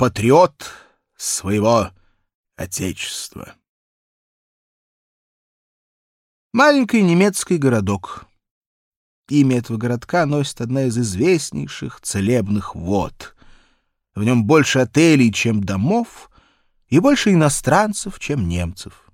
патриот своего отечества. Маленький немецкий городок. Имя этого городка носит одна из известнейших целебных вод. В нем больше отелей, чем домов, и больше иностранцев, чем немцев.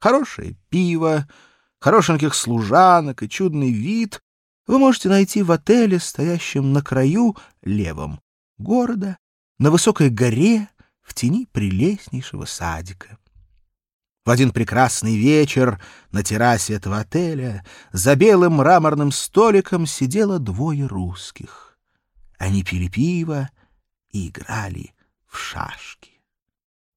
Хорошее пиво, хорошеньких служанок и чудный вид вы можете найти в отеле, стоящем на краю левом города, на высокой горе в тени прелестнейшего садика. В один прекрасный вечер на террасе этого отеля за белым мраморным столиком сидело двое русских. Они пили пиво и играли в шашки.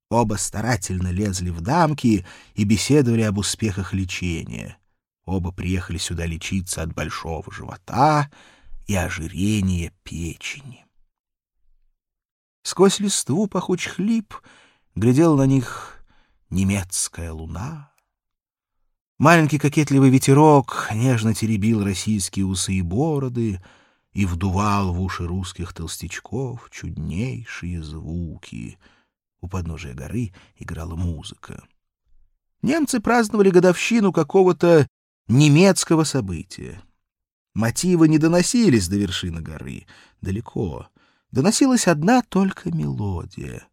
Оба старательно лезли в дамки и беседовали об успехах лечения. Оба приехали сюда лечиться от большого живота и ожирения печени. Сквозь листву пахучих лип глядела на них немецкая луна. Маленький кокетливый ветерок нежно теребил российские усы и бороды и вдувал в уши русских толстячков чуднейшие звуки — у подножия горы играла музыка. Немцы праздновали годовщину какого-то немецкого события. Мотивы не доносились до вершины горы, далеко. Доносилась одна только мелодия.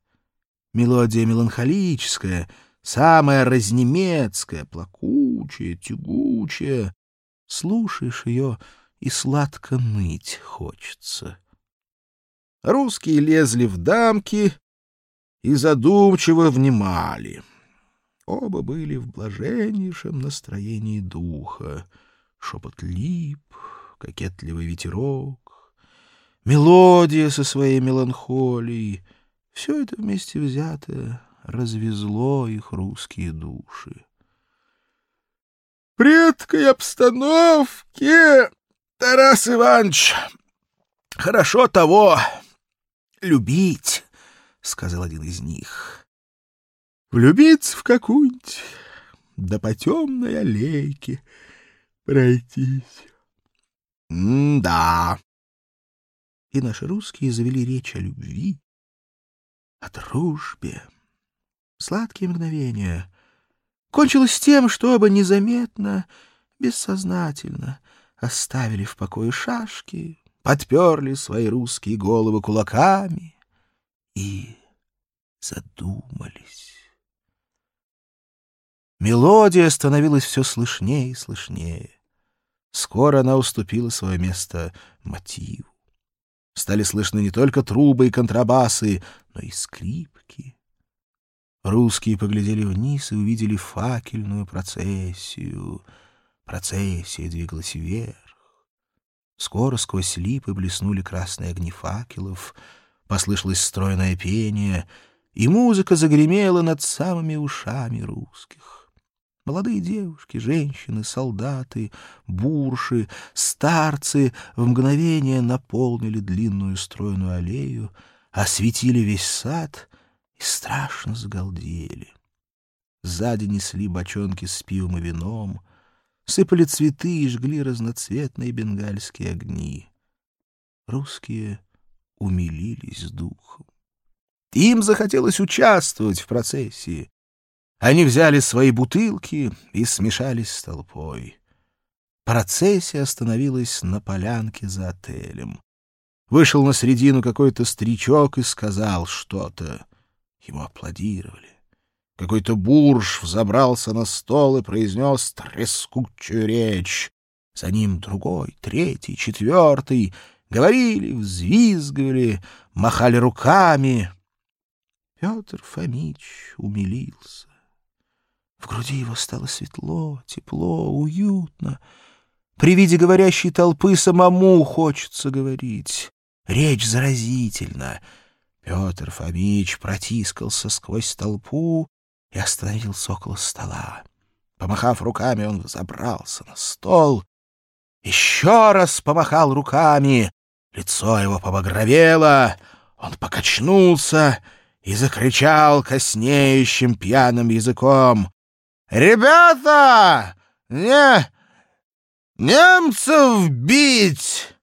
Мелодия меланхолическая, самая разнемецкая, плакучая, тягучая. Слушаешь ее, и сладко ныть хочется. Русские лезли в дамки, и задумчиво внимали. Оба были в блаженнейшем настроении духа. Шепот лип, кокетливый ветерок, мелодия со своей меланхолией — все это вместе взятое развезло их русские души. «Предкой обстановке, Тарас Иванович, хорошо того любить». — сказал один из них. «Влюбиться в какую-нибудь, да по темной аллейке пройтись». «М-да». И наши русские завели речь о любви, о дружбе. Сладкие мгновения. Кончилось тем, что оба незаметно, бессознательно оставили в покое шашки, подперли свои русские головы кулаками — и задумались. Мелодия становилась все слышнее и слышнее. Скоро она уступила свое место мотиву. Стали слышны не только трубы и контрабасы, но и скрипки. Русские поглядели вниз и увидели факельную процессию. Процессия двигалась вверх. Скоро сквозь липы блеснули красные огни факелов — Послышалось стройное пение, и музыка загремела над самыми ушами русских. Молодые девушки, женщины, солдаты, бурши, старцы в мгновение наполнили длинную стройную аллею, осветили весь сад и страшно загалдели. Сзади несли бочонки с пивом и вином, сыпали цветы и жгли разноцветные бенгальские огни. Русские умилились духом. Им захотелось участвовать в процессии. Они взяли свои бутылки и смешались с толпой. Процессия остановилась на полянке за отелем. Вышел на середину какой-то старичок и сказал что-то. Ему аплодировали. Какой-то бурж взобрался на стол и произнес трескучую речь. За ним другой, третий, четвертый — Говорили, взвизгивали, махали руками. Петр Фомич умилился. В груди его стало светло, тепло, уютно. При виде говорящей толпы самому хочется говорить. Речь заразительна. Петр Фомич протискался сквозь толпу и остановился около стола. Помахав руками, он забрался на стол, еще раз помахал руками, Лицо его побагровело, он покачнулся и закричал коснеющим пьяным языком. «Ребята! Не... немцев бить!»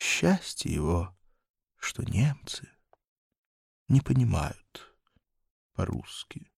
Счастье его, что немцы не понимают по-русски.